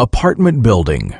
Apartment building.